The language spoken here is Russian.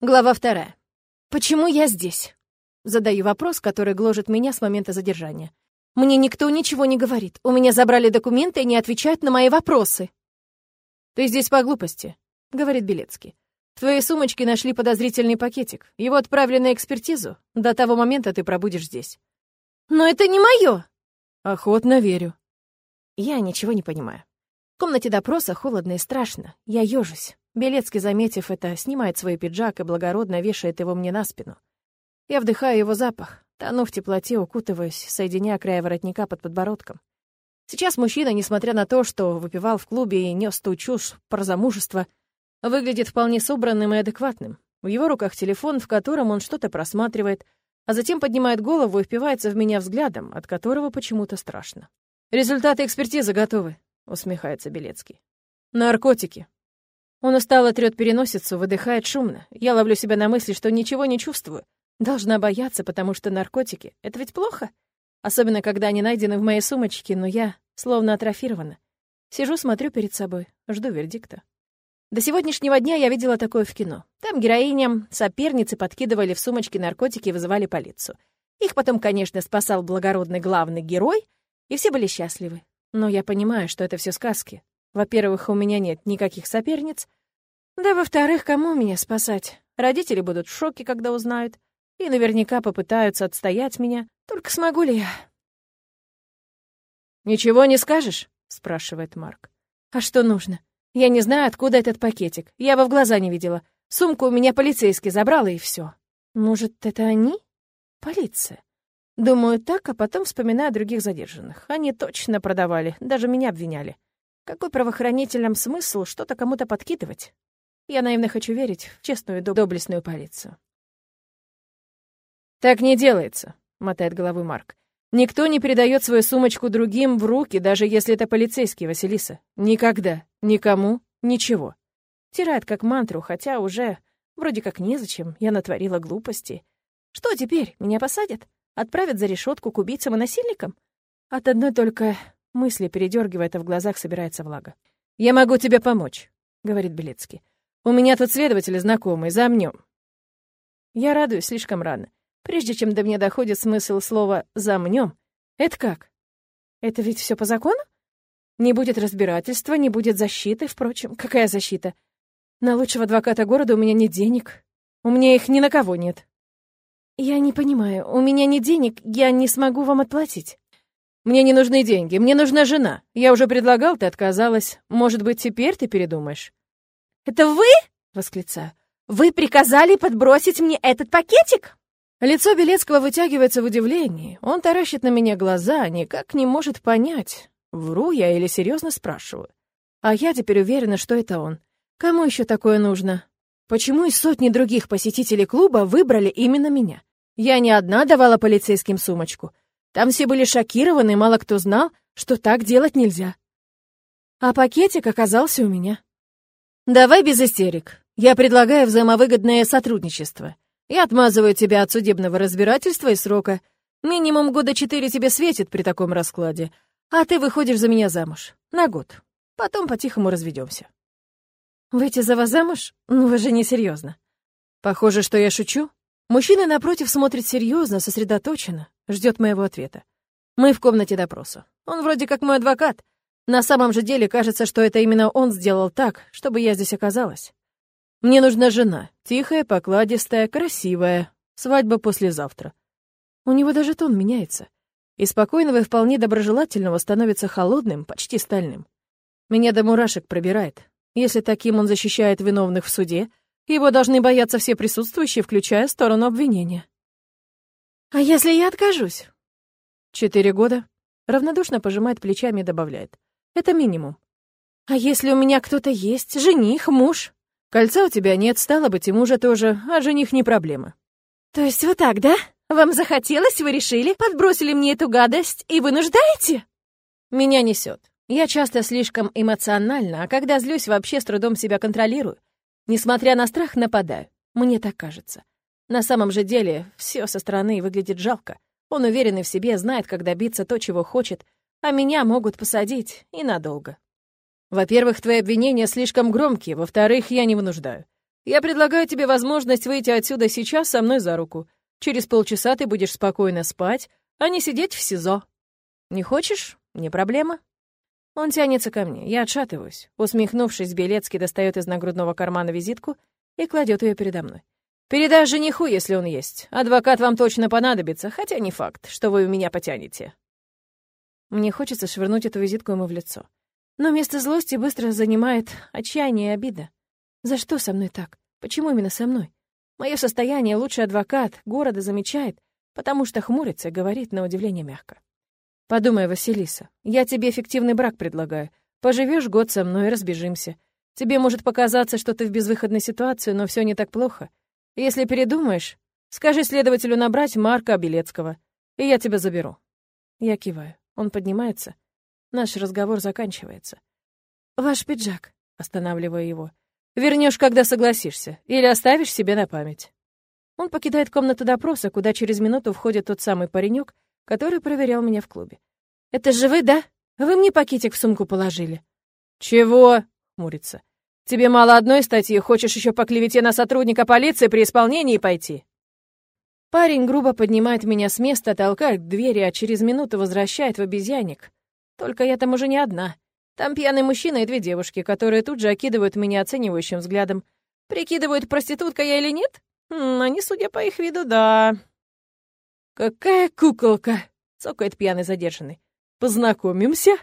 Глава вторая. Почему я здесь? Задаю вопрос, который гложет меня с момента задержания. Мне никто ничего не говорит. У меня забрали документы и не отвечают на мои вопросы. Ты здесь по глупости, говорит Белецкий. В твоей сумочке нашли подозрительный пакетик. Его отправили на экспертизу. До того момента ты пробудешь здесь. Но это не мое. Охотно верю. Я ничего не понимаю. В комнате допроса холодно и страшно. Я ёжусь. Белецкий, заметив это, снимает свой пиджак и благородно вешает его мне на спину. Я вдыхаю его запах, тону в теплоте, укутываюсь, соединяя края воротника под подбородком. Сейчас мужчина, несмотря на то, что выпивал в клубе и нес ту чушь про замужество, выглядит вполне собранным и адекватным. В его руках телефон, в котором он что-то просматривает, а затем поднимает голову и впивается в меня взглядом, от которого почему-то страшно. «Результаты экспертизы готовы», — усмехается Белецкий. «Наркотики», он устало трёт переносицу, выдыхает шумно. Я ловлю себя на мысли, что ничего не чувствую. Должна бояться, потому что наркотики — это ведь плохо. Особенно, когда они найдены в моей сумочке, но я словно атрофирована. Сижу, смотрю перед собой, жду вердикта. До сегодняшнего дня я видела такое в кино. Там героиням соперницы подкидывали в сумочки наркотики и вызывали полицию. Их потом, конечно, спасал благородный главный герой, и все были счастливы. Но я понимаю, что это все сказки. Во-первых, у меня нет никаких соперниц. Да, во-вторых, кому меня спасать? Родители будут в шоке, когда узнают. И наверняка попытаются отстоять меня. Только смогу ли я? «Ничего не скажешь?» — спрашивает Марк. «А что нужно? Я не знаю, откуда этот пакетик. Я его в глаза не видела. Сумку у меня полицейский забрал, и все. Может, это они? Полиция. Думаю так, а потом вспоминаю других задержанных. Они точно продавали, даже меня обвиняли. Какой правоохранителям смысл что-то кому-то подкидывать? Я наивно хочу верить в честную и доблестную полицию. «Так не делается», — мотает головой Марк. «Никто не передает свою сумочку другим в руки, даже если это полицейский, Василиса. Никогда. Никому. Ничего». Тирает как мантру, хотя уже вроде как незачем, я натворила глупости. Что теперь, меня посадят? Отправят за решетку к убийцам и насильникам? От одной только Мысли передергивает, а в глазах собирается влага. «Я могу тебе помочь», — говорит Белецкий. «У меня тут следователь знакомый, замнем». Я радуюсь слишком рано. Прежде чем до меня доходит смысл слова «замнем», это как? Это ведь все по закону? Не будет разбирательства, не будет защиты. Впрочем, какая защита? На лучшего адвоката города у меня нет денег. У меня их ни на кого нет. Я не понимаю, у меня нет денег, я не смогу вам отплатить. Мне не нужны деньги, мне нужна жена. Я уже предлагал, ты отказалась. Может быть, теперь ты передумаешь?» «Это вы?» — восклицаю. «Вы приказали подбросить мне этот пакетик?» Лицо Белецкого вытягивается в удивлении. Он таращит на меня глаза, никак не может понять, вру я или серьезно спрашиваю. А я теперь уверена, что это он. Кому еще такое нужно? Почему из сотни других посетителей клуба выбрали именно меня? Я не одна давала полицейским сумочку. Там все были шокированы, мало кто знал, что так делать нельзя. А пакетик оказался у меня. «Давай без истерик. Я предлагаю взаимовыгодное сотрудничество. Я отмазываю тебя от судебного разбирательства и срока. Минимум года четыре тебе светит при таком раскладе, а ты выходишь за меня замуж. На год. Потом по-тихому разведемся. Выйти за вас замуж? Ну, вы же не серьезно. Похоже, что я шучу. Мужчина напротив смотрит серьезно, сосредоточенно, ждет моего ответа. Мы в комнате допроса. Он вроде как мой адвокат. На самом же деле кажется, что это именно он сделал так, чтобы я здесь оказалась. Мне нужна жена. Тихая, покладистая, красивая. Свадьба послезавтра. У него даже тон меняется. И спокойного и вполне доброжелательного становится холодным, почти стальным. Меня до мурашек пробирает. Если таким он защищает виновных в суде, его должны бояться все присутствующие, включая сторону обвинения. «А если я откажусь?» «Четыре года». Равнодушно пожимает плечами и добавляет. «Это минимум». «А если у меня кто-то есть? Жених, муж?» «Кольца у тебя нет, стало быть, и мужа тоже, а жених не проблема». «То есть вот так, да? Вам захотелось, вы решили, подбросили мне эту гадость и вынуждаете?» «Меня несет. Я часто слишком эмоциональна, а когда злюсь, вообще с трудом себя контролирую. Несмотря на страх, нападаю. Мне так кажется. На самом же деле, все со стороны выглядит жалко. Он уверенный в себе, знает, как добиться то, чего хочет, а меня могут посадить и надолго. Во-первых, твои обвинения слишком громкие, во-вторых, я не вынуждаю. Я предлагаю тебе возможность выйти отсюда сейчас со мной за руку. Через полчаса ты будешь спокойно спать, а не сидеть в СИЗО. Не хочешь? Не проблема. Он тянется ко мне, я отшатываюсь. Усмехнувшись, Белецкий достает из нагрудного кармана визитку и кладет ее передо мной. «Передай жениху, если он есть. Адвокат вам точно понадобится, хотя не факт, что вы у меня потянете». Мне хочется швырнуть эту визитку ему в лицо. Но место злости быстро занимает отчаяние и обида. За что со мной так? Почему именно со мной? Мое состояние лучший адвокат города замечает, потому что хмурится и говорит на удивление мягко. Подумай, Василиса, я тебе эффективный брак предлагаю. Поживешь год со мной и разбежимся. Тебе может показаться, что ты в безвыходной ситуации, но все не так плохо. Если передумаешь, скажи следователю набрать Марка Белецкого, и я тебя заберу. Я киваю. Он поднимается. Наш разговор заканчивается. «Ваш пиджак», — останавливаю его. Вернешь, когда согласишься, или оставишь себе на память». Он покидает комнату допроса, куда через минуту входит тот самый паренек, который проверял меня в клубе. «Это же вы, да? Вы мне пакетик в сумку положили». «Чего?» — хмурится. «Тебе мало одной статьи, хочешь еще по клевете на сотрудника полиции при исполнении пойти?» Парень грубо поднимает меня с места, толкает к двери, а через минуту возвращает в обезьянник. Только я там уже не одна. Там пьяный мужчина и две девушки, которые тут же окидывают меня оценивающим взглядом. Прикидывают, проститутка я или нет? М, они, судя по их виду, да. «Какая куколка!» — цокает пьяный задержанный. «Познакомимся?»